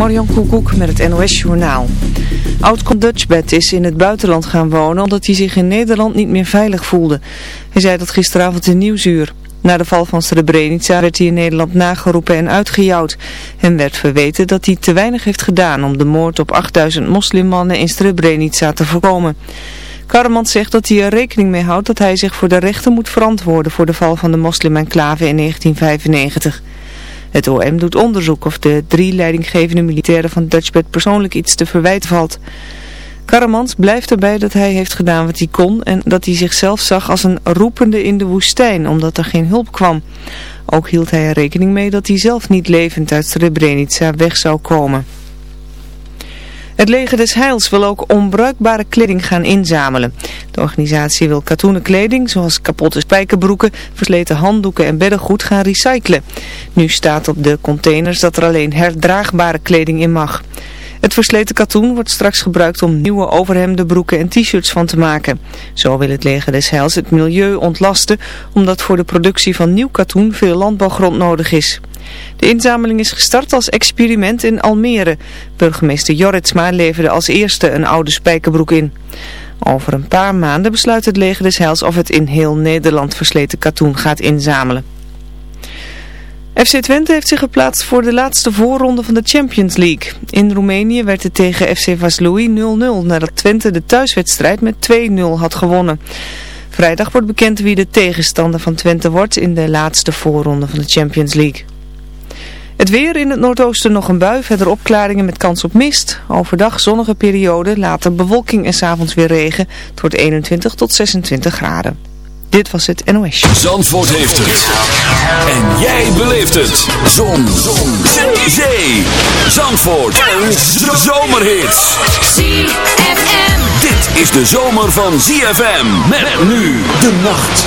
Marjan Koekoek met het NOS Journaal. Oud Dutchbed is in het buitenland gaan wonen omdat hij zich in Nederland niet meer veilig voelde. Hij zei dat gisteravond in Nieuwsuur. Na de val van Srebrenica werd hij in Nederland nageroepen en uitgejouwd. Hem werd verweten dat hij te weinig heeft gedaan om de moord op 8000 moslimmannen in Srebrenica te voorkomen. Karamant zegt dat hij er rekening mee houdt dat hij zich voor de rechter moet verantwoorden voor de val van de moslim-enclave in 1995. Het OM doet onderzoek of de drie leidinggevende militairen van Dutchbed persoonlijk iets te verwijten valt. Karamans blijft erbij dat hij heeft gedaan wat hij kon en dat hij zichzelf zag als een roepende in de woestijn omdat er geen hulp kwam. Ook hield hij er rekening mee dat hij zelf niet levend uit Srebrenica weg zou komen. Het leger des Heils wil ook onbruikbare kleding gaan inzamelen. De organisatie wil katoenen kleding, zoals kapotte spijkerbroeken, versleten handdoeken en beddengoed gaan recyclen. Nu staat op de containers dat er alleen herdraagbare kleding in mag. Het versleten katoen wordt straks gebruikt om nieuwe overhemden, broeken en t-shirts van te maken. Zo wil het leger des Heils het milieu ontlasten, omdat voor de productie van nieuw katoen veel landbouwgrond nodig is. De inzameling is gestart als experiment in Almere. Burgemeester Jorritsma leverde als eerste een oude spijkerbroek in. Over een paar maanden besluit het leger des Heils of het in heel Nederland versleten katoen gaat inzamelen. FC Twente heeft zich geplaatst voor de laatste voorronde van de Champions League. In Roemenië werd het tegen FC Vaslui 0-0 nadat Twente de thuiswedstrijd met 2-0 had gewonnen. Vrijdag wordt bekend wie de tegenstander van Twente wordt in de laatste voorronde van de Champions League. Het weer in het noordoosten nog een bui, verder opklaringen met kans op mist. Overdag zonnige periode, later bewolking en s'avonds weer regen. Het wordt 21 tot 26 graden. Dit was het NOS. Zandvoort heeft het. En jij beleeft het. Zon. Zon. Zee. Zandvoort. Een zomerhit. ZFM. Dit is de zomer van ZFM. Met nu de nacht.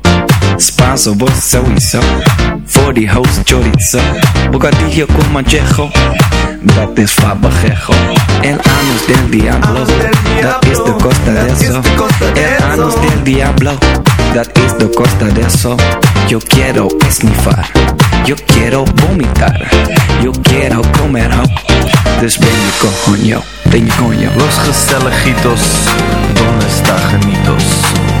Spanso, vos sowieso. Die host chorizo. Bocadillo con manchejo. Dat is fabajejo. El anus del diablo. Dat is de costa de eso. El anus del diablo. Dat is de costa de eso. Yo quiero esnifar. Yo quiero vomitar. Yo quiero comer ho. Dus ben je coño. Ben je coño. Los Gestelejitos, ¿dónde está?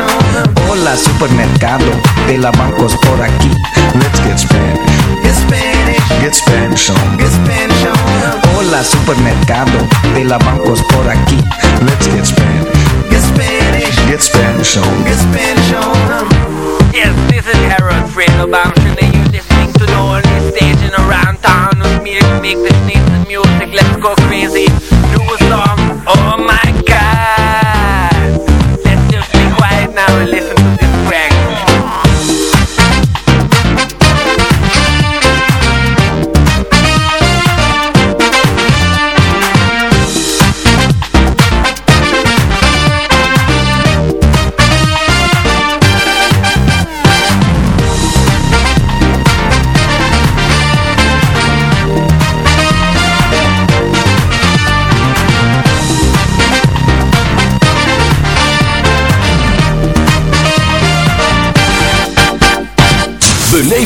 supermercado de la bancos por aquí. Let's get Spanish. Get Spanish, Get Spanish on. get Spanish on. Hola supermercado de la bancos por aquí. Let's get Spanish. Get Spanish, Get Spanish on. get Spanish on. Yes, this is Harold Fredelbaum, and you're listening to the only station around town with me make this nice music. Let's go crazy. Do a song. Oh my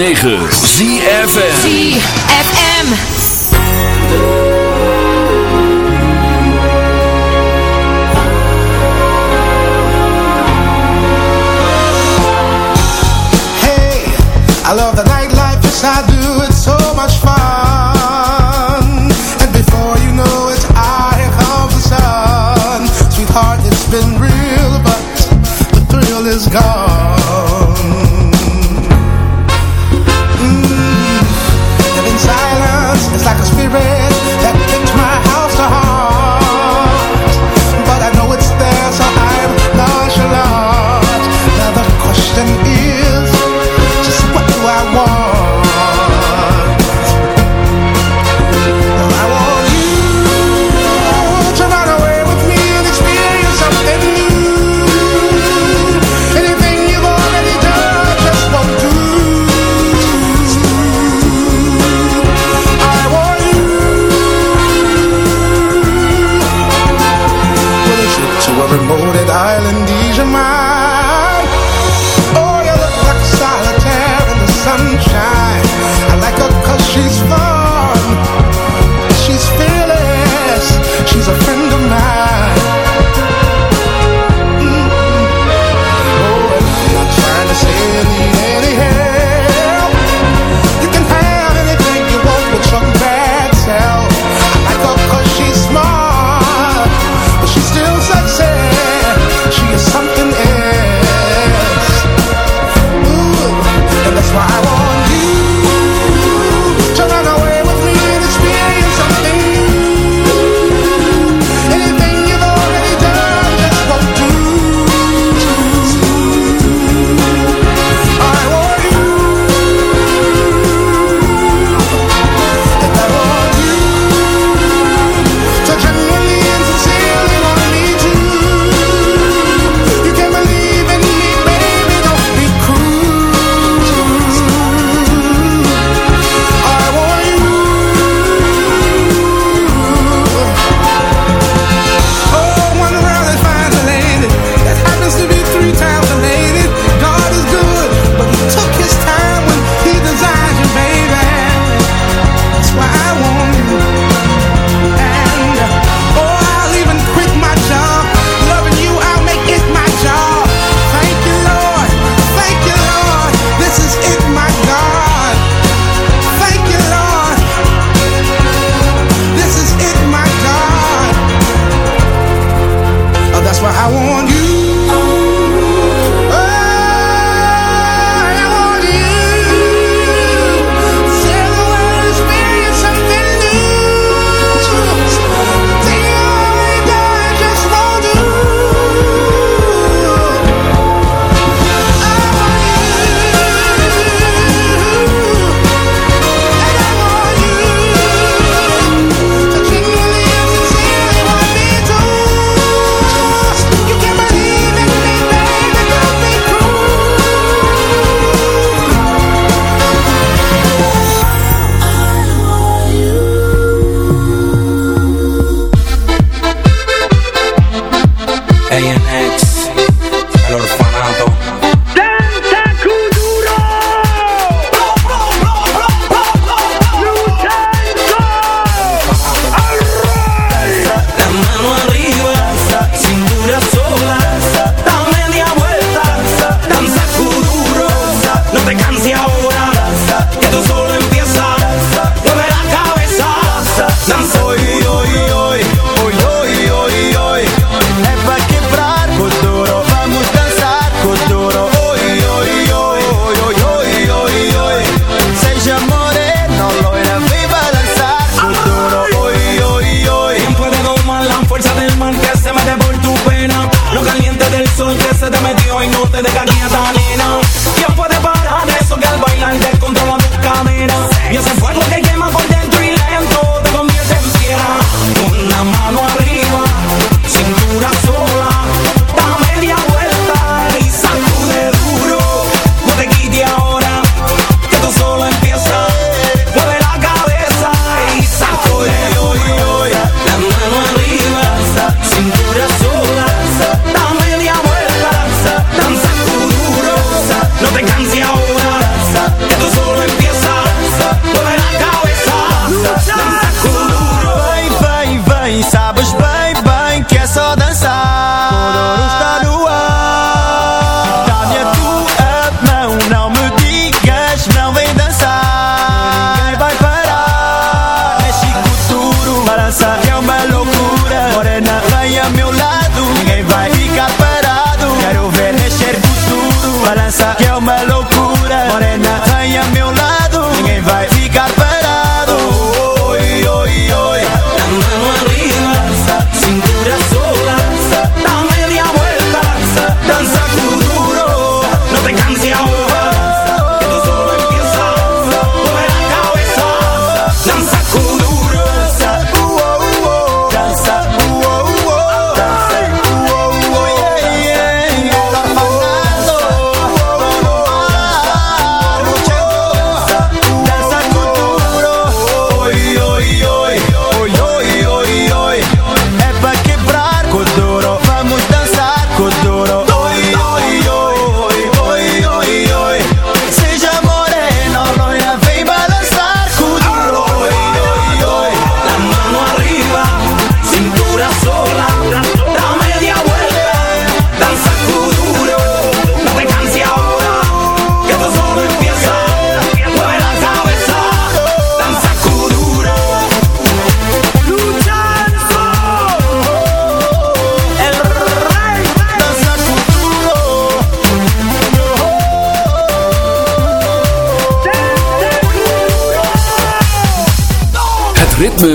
106.9 ZFM ZFM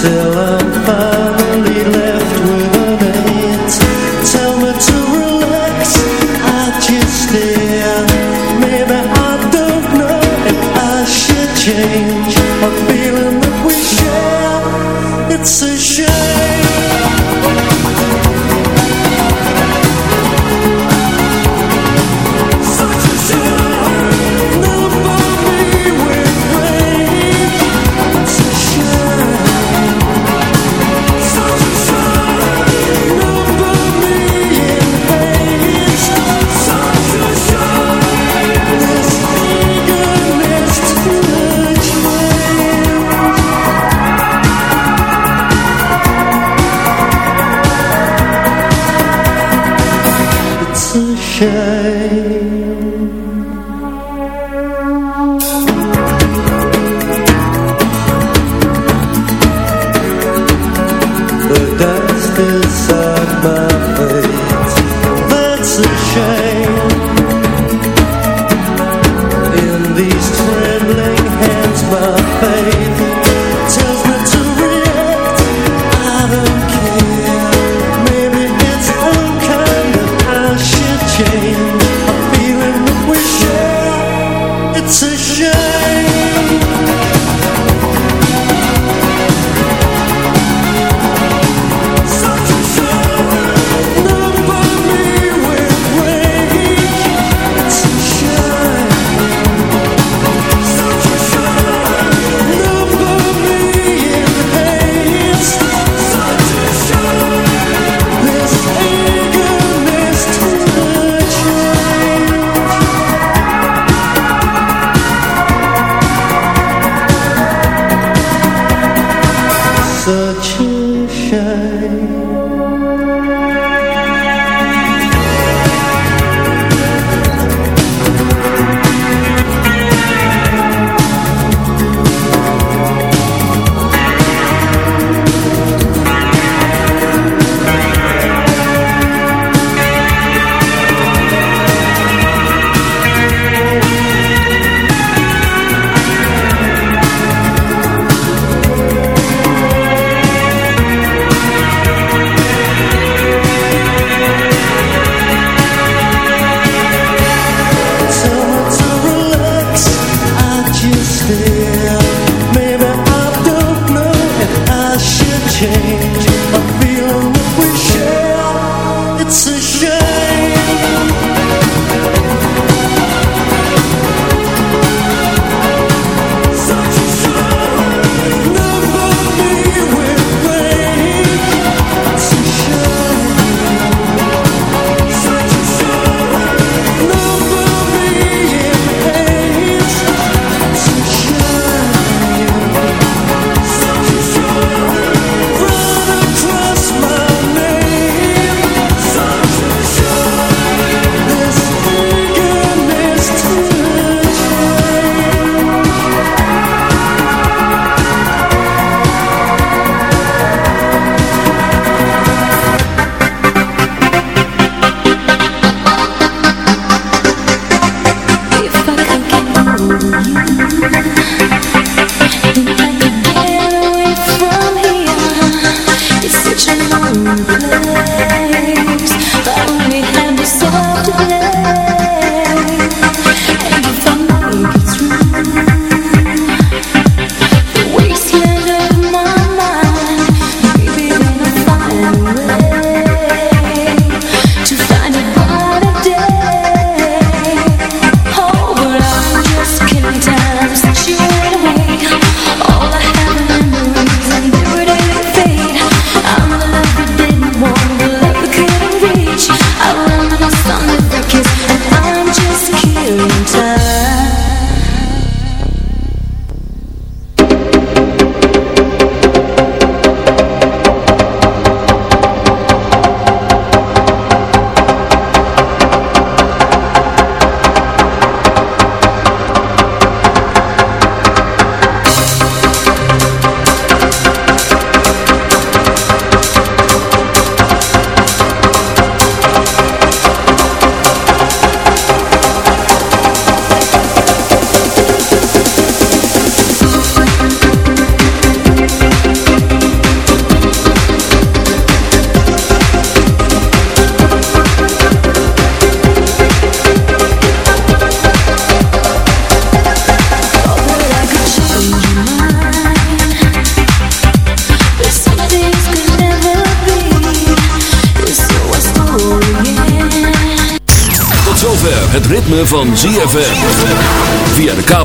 Till I'm a